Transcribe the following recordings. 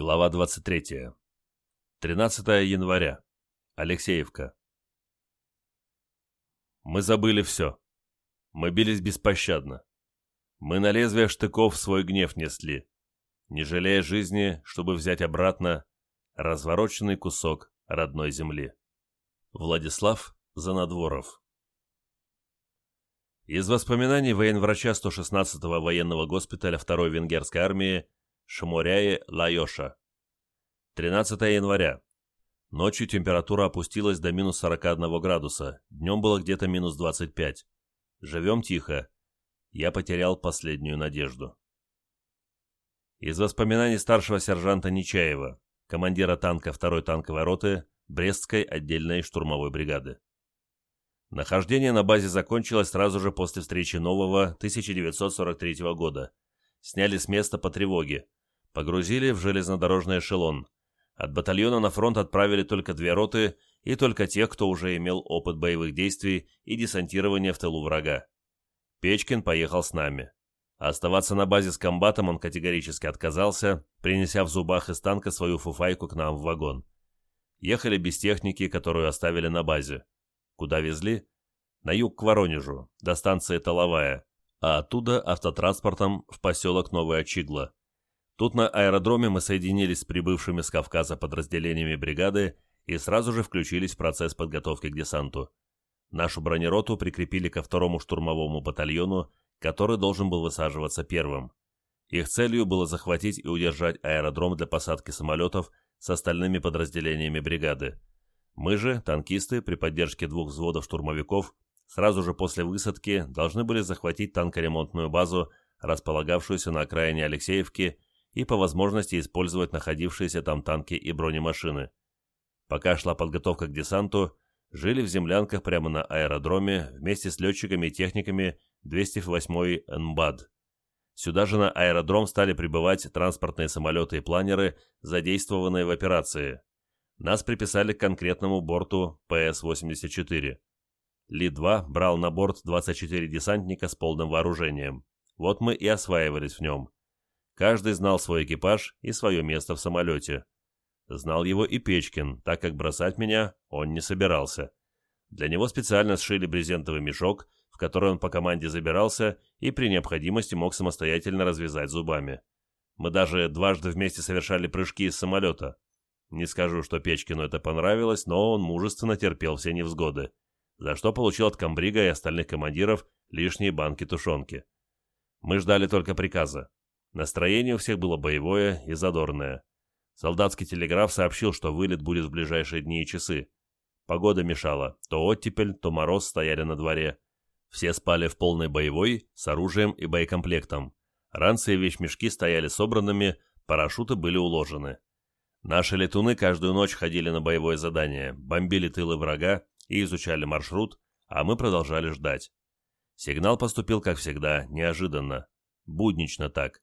Глава 23. 13 января. Алексеевка. Мы забыли все. Мы бились беспощадно. Мы на лезвие штыков свой гнев несли, не жалея жизни, чтобы взять обратно развороченный кусок родной земли. Владислав Занадворов. Из воспоминаний военврача 116-го военного госпиталя 2-й венгерской армии Шамуряе Лайоша. 13 января. Ночью температура опустилась до минус 41 градуса, днем было где-то минус 25. Живем тихо. Я потерял последнюю надежду. Из воспоминаний старшего сержанта Нечаева, командира танка 2-й танковой роты Брестской отдельной штурмовой бригады. Нахождение на базе закончилось сразу же после встречи нового 1943 года. Сняли с места по тревоге, Погрузили в железнодорожный эшелон. От батальона на фронт отправили только две роты и только тех, кто уже имел опыт боевых действий и десантирования в тылу врага. Печкин поехал с нами. Оставаться на базе с комбатом он категорически отказался, принеся в зубах из танка свою фуфайку к нам в вагон. Ехали без техники, которую оставили на базе. Куда везли? На юг к Воронежу, до станции Толовая, а оттуда автотранспортом в поселок Новая Чигла. Тут на аэродроме мы соединились с прибывшими с Кавказа подразделениями бригады и сразу же включились в процесс подготовки к десанту. Нашу бронероту прикрепили ко второму штурмовому батальону, который должен был высаживаться первым. Их целью было захватить и удержать аэродром для посадки самолетов с остальными подразделениями бригады. Мы же, танкисты, при поддержке двух взводов штурмовиков, сразу же после высадки должны были захватить танкоремонтную базу, располагавшуюся на окраине Алексеевки и по возможности использовать находившиеся там танки и бронемашины. Пока шла подготовка к десанту, жили в землянках прямо на аэродроме вместе с летчиками и техниками 208-й НБАД. Сюда же на аэродром стали прибывать транспортные самолеты и планеры, задействованные в операции. Нас приписали к конкретному борту ПС-84. Ли-2 брал на борт 24 десантника с полным вооружением. Вот мы и осваивались в нем. Каждый знал свой экипаж и свое место в самолете. Знал его и Печкин, так как бросать меня он не собирался. Для него специально сшили брезентовый мешок, в который он по команде забирался и при необходимости мог самостоятельно развязать зубами. Мы даже дважды вместе совершали прыжки из самолета. Не скажу, что Печкину это понравилось, но он мужественно терпел все невзгоды, за что получил от комбрига и остальных командиров лишние банки тушенки. Мы ждали только приказа. Настроение у всех было боевое и задорное. Солдатский телеграф сообщил, что вылет будет в ближайшие дни и часы. Погода мешала. То оттепель, то мороз стояли на дворе. Все спали в полной боевой, с оружием и боекомплектом. Ранцы и вещмешки стояли собранными, парашюты были уложены. Наши летуны каждую ночь ходили на боевое задание, бомбили тылы врага и изучали маршрут, а мы продолжали ждать. Сигнал поступил, как всегда, неожиданно. Буднично так.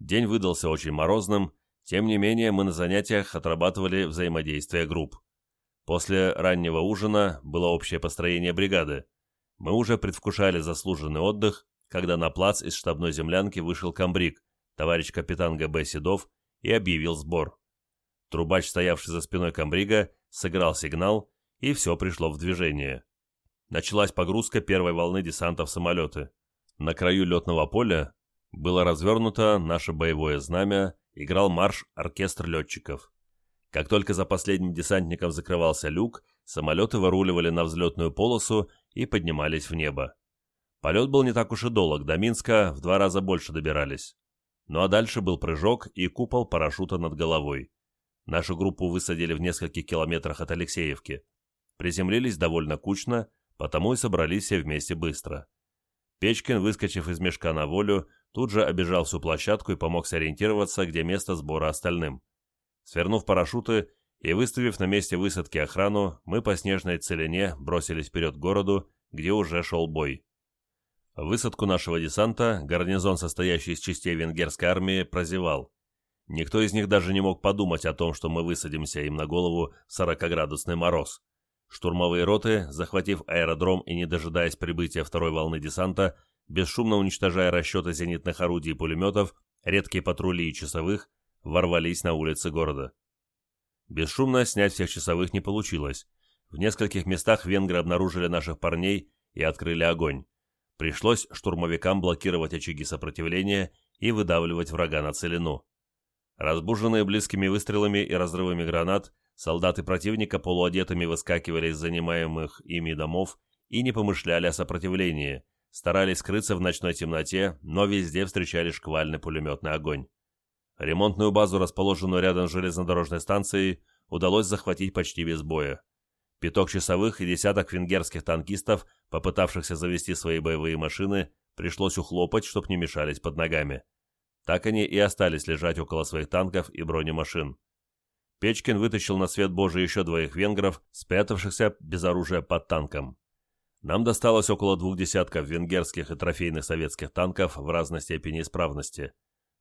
День выдался очень морозным, тем не менее мы на занятиях отрабатывали взаимодействие групп. После раннего ужина было общее построение бригады. Мы уже предвкушали заслуженный отдых, когда на плац из штабной землянки вышел комбриг, товарищ капитан ГБ Седов, и объявил сбор. Трубач, стоявший за спиной комбрига, сыграл сигнал, и все пришло в движение. Началась погрузка первой волны десанта в самолеты. На краю летного поля было развернуто наше боевое знамя, играл марш оркестр летчиков. Как только за последним десантником закрывался люк, самолеты выруливали на взлетную полосу и поднимались в небо. Полет был не так уж и долг, до Минска в два раза больше добирались. Ну а дальше был прыжок и купол парашюта над головой. Нашу группу высадили в нескольких километрах от Алексеевки. Приземлились довольно кучно, потому и собрались все вместе быстро. Печкин, выскочив из мешка на волю, тут же обежал всю площадку и помог сориентироваться, где место сбора остальным. Свернув парашюты и выставив на месте высадки охрану, мы по снежной целине бросились вперед к городу, где уже шел бой. Высадку нашего десанта гарнизон, состоящий из частей венгерской армии, прозевал. Никто из них даже не мог подумать о том, что мы высадимся им на голову в 40-градусный мороз. Штурмовые роты, захватив аэродром и не дожидаясь прибытия второй волны десанта, бесшумно уничтожая расчеты зенитных орудий и пулеметов, редкие патрули и часовых, ворвались на улицы города. Бесшумно снять всех часовых не получилось. В нескольких местах венгры обнаружили наших парней и открыли огонь. Пришлось штурмовикам блокировать очаги сопротивления и выдавливать врага на целину. Разбуженные близкими выстрелами и разрывами гранат, солдаты противника полуодетыми выскакивали из занимаемых ими домов и не помышляли о сопротивлении, старались скрыться в ночной темноте, но везде встречали шквальный пулеметный огонь. Ремонтную базу, расположенную рядом с железнодорожной станцией, удалось захватить почти без боя. Пяток часовых и десяток венгерских танкистов, попытавшихся завести свои боевые машины, пришлось ухлопать, чтоб не мешались под ногами. Так они и остались лежать около своих танков и бронемашин. Печкин вытащил на свет Божий еще двоих венгров, спрятавшихся без оружия под танком. Нам досталось около двух десятков венгерских и трофейных советских танков в разной степени исправности.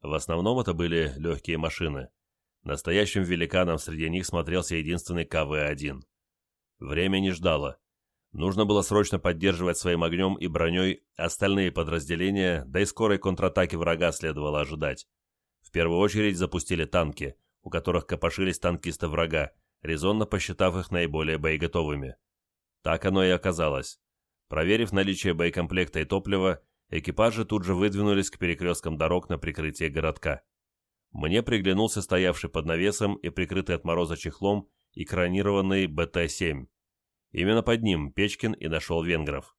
В основном это были легкие машины. Настоящим великаном среди них смотрелся единственный КВ-1. Время не ждало. Нужно было срочно поддерживать своим огнем и броней остальные подразделения, да и скорой контратаки врага следовало ожидать. В первую очередь запустили танки, у которых копошились танкисты врага, резонно посчитав их наиболее боеготовыми. Так оно и оказалось. Проверив наличие боекомплекта и топлива, экипажи тут же выдвинулись к перекресткам дорог на прикрытие городка. Мне приглянулся стоявший под навесом и прикрытый от мороза чехлом экранированный БТ-7. Именно под ним Печкин и нашел венгров.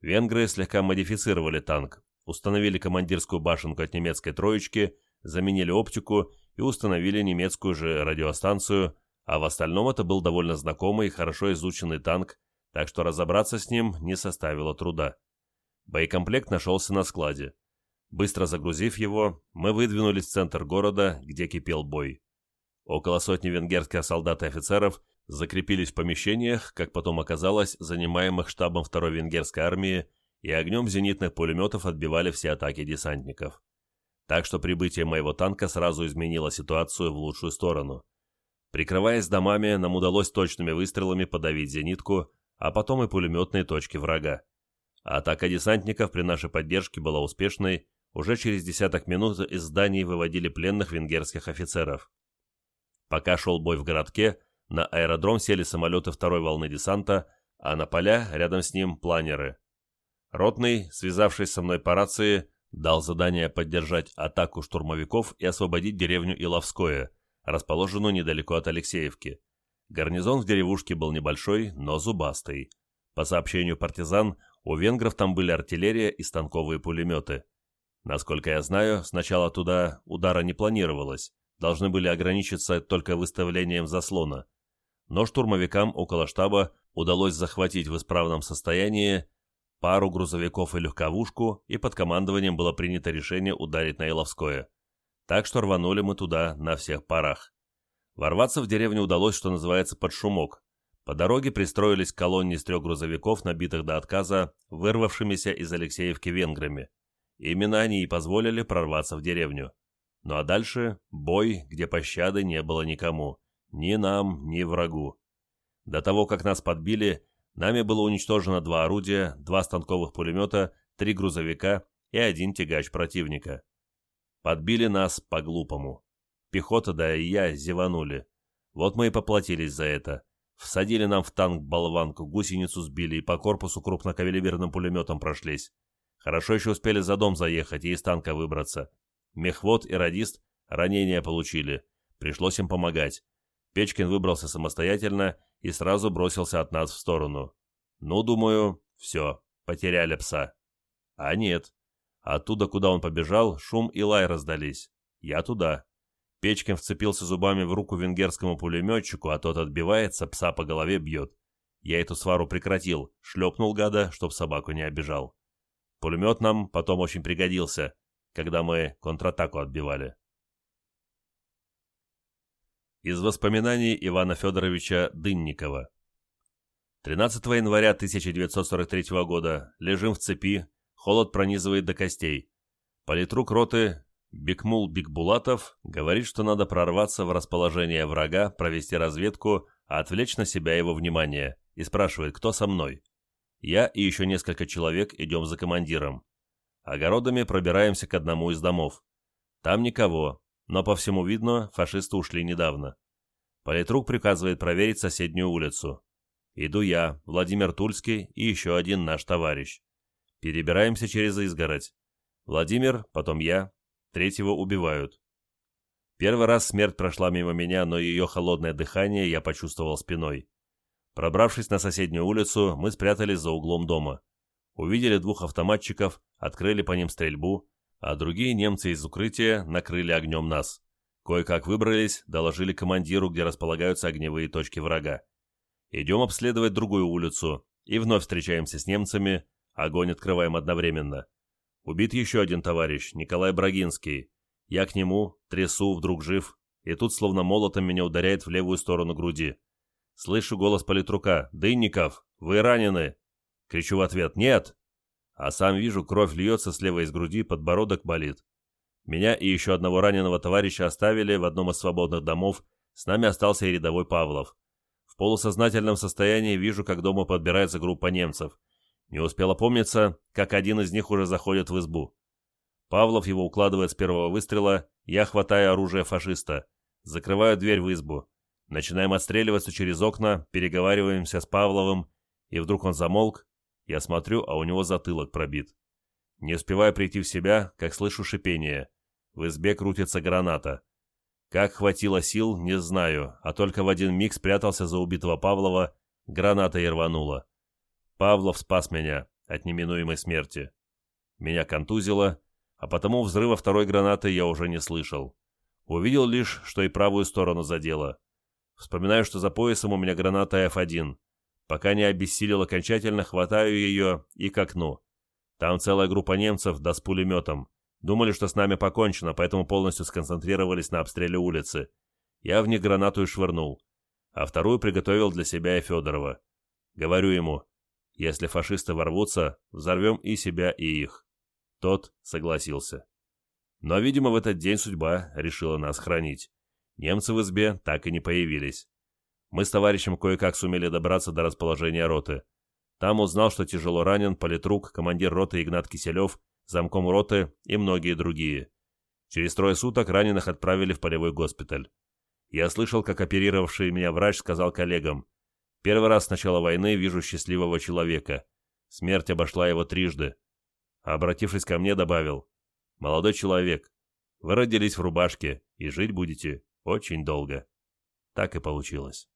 Венгры слегка модифицировали танк, установили командирскую башенку от немецкой троечки, заменили оптику и установили немецкую же радиостанцию, а в остальном это был довольно знакомый и хорошо изученный танк, так что разобраться с ним не составило труда. Боекомплект нашелся на складе. Быстро загрузив его, мы выдвинулись в центр города, где кипел бой. Около сотни венгерских солдат и офицеров закрепились в помещениях, как потом оказалось, занимаемых штабом второй венгерской армии, и огнем зенитных пулеметов отбивали все атаки десантников. Так что прибытие моего танка сразу изменило ситуацию в лучшую сторону. Прикрываясь домами, нам удалось точными выстрелами подавить зенитку, а потом и пулеметные точки врага. Атака десантников при нашей поддержке была успешной, уже через десяток минут из зданий выводили пленных венгерских офицеров. Пока шел бой в городке, на аэродром сели самолеты второй волны десанта, а на поля, рядом с ним, планеры. Ротный, связавшись со мной по рации, дал задание поддержать атаку штурмовиков и освободить деревню Иловское, расположенную недалеко от Алексеевки. Гарнизон в деревушке был небольшой, но зубастый. По сообщению партизан, у венгров там были артиллерия и станковые пулеметы. Насколько я знаю, сначала туда удара не планировалось, должны были ограничиться только выставлением заслона. Но штурмовикам около штаба удалось захватить в исправном состоянии пару грузовиков и легковушку, и под командованием было принято решение ударить на Иловское. Так что рванули мы туда на всех парах. Ворваться в деревню удалось, что называется, под шумок. По дороге пристроились к колонне из трех грузовиков, набитых до отказа, вырвавшимися из Алексеевки венграми. Именно они и позволили прорваться в деревню. Ну а дальше бой, где пощады не было никому. Ни нам, ни врагу. До того, как нас подбили, нами было уничтожено два орудия, два станковых пулемета, три грузовика и один тягач противника. Подбили нас по-глупому. Пехота, да и я, зеванули. Вот мы и поплатились за это. Всадили нам в танк болванку, гусеницу сбили и по корпусу крупнокалиберным пулеметом прошлись. Хорошо еще успели за дом заехать и из танка выбраться. Мехвод и радист ранения получили. Пришлось им помогать. Печкин выбрался самостоятельно и сразу бросился от нас в сторону. Ну, думаю, все, потеряли пса. А нет. Оттуда, куда он побежал, шум и лай раздались. Я туда. Печкин вцепился зубами в руку венгерскому пулеметчику, а тот отбивается, пса по голове бьет. Я эту свару прекратил, шлепнул гада, чтоб собаку не обижал. Пулемет нам потом очень пригодился когда мы контратаку отбивали. Из воспоминаний Ивана Федоровича Дынникова 13 января 1943 года. Лежим в цепи, холод пронизывает до костей. Политрук роты Бекмул Бекбулатов говорит, что надо прорваться в расположение врага, провести разведку, а отвлечь на себя его внимание, и спрашивает, кто со мной. Я и еще несколько человек идем за командиром. Огородами пробираемся к одному из домов. Там никого. но по всему видно, фашисты ушли недавно. Политрук приказывает проверить соседнюю улицу. Иду я, Владимир Тульский и еще один наш товарищ. Перебираемся через изгородь. Владимир, потом я, третьего убивают. Первый раз смерть прошла мимо меня, но ее холодное дыхание я почувствовал спиной. Пробравшись на соседнюю улицу, мы спрятались за углом дома. Увидели двух автоматчиков, открыли по ним стрельбу, а другие немцы из укрытия накрыли огнем нас. Кое-как выбрались, доложили командиру, где располагаются огневые точки врага. Идем обследовать другую улицу, и вновь встречаемся с немцами, огонь открываем одновременно. Убит еще один товарищ, Николай Брагинский. Я к нему, трясу, вдруг жив, и тут словно молотом меня ударяет в левую сторону груди. Слышу голос политрука «Дынников, вы ранены!» Кричу в ответ «Нет!» А сам вижу, кровь льется слева из груди, подбородок болит. Меня и еще одного раненого товарища оставили в одном из свободных домов, с нами остался и рядовой Павлов. В полусознательном состоянии вижу, как дома подбирается группа немцев. Не успел опомниться, как один из них уже заходит в избу. Павлов его укладывает с первого выстрела, я хватаю оружие фашиста. Закрываю дверь в избу. Начинаем отстреливаться через окна, переговариваемся с Павловым, и вдруг он замолк. Я смотрю, а у него затылок пробит. Не успеваю прийти в себя, как слышу шипение. В избе крутится граната. Как хватило сил, не знаю, а только в один миг спрятался за убитого Павлова, граната и рванула. Павлов спас меня от неминуемой смерти. Меня контузило, а потому взрыва второй гранаты я уже не слышал. Увидел лишь, что и правую сторону задело. Вспоминаю, что за поясом у меня граната F1. Пока не обессилел окончательно, хватаю ее и к окну. Там целая группа немцев, да с пулеметом. Думали, что с нами покончено, поэтому полностью сконцентрировались на обстреле улицы. Я в них гранату и швырнул. А вторую приготовил для себя и Федорова. Говорю ему, если фашисты ворвутся, взорвем и себя, и их. Тот согласился. Но, видимо, в этот день судьба решила нас хранить. Немцы в избе так и не появились. Мы с товарищем кое-как сумели добраться до расположения роты. Там узнал, что тяжело ранен политрук, командир роты Игнат Киселев, замком роты и многие другие. Через трое суток раненых отправили в полевой госпиталь. Я слышал, как оперировавший меня врач сказал коллегам, «Первый раз с начала войны вижу счастливого человека. Смерть обошла его трижды». А обратившись ко мне, добавил, «Молодой человек, вы родились в рубашке и жить будете очень долго. Так и получилось.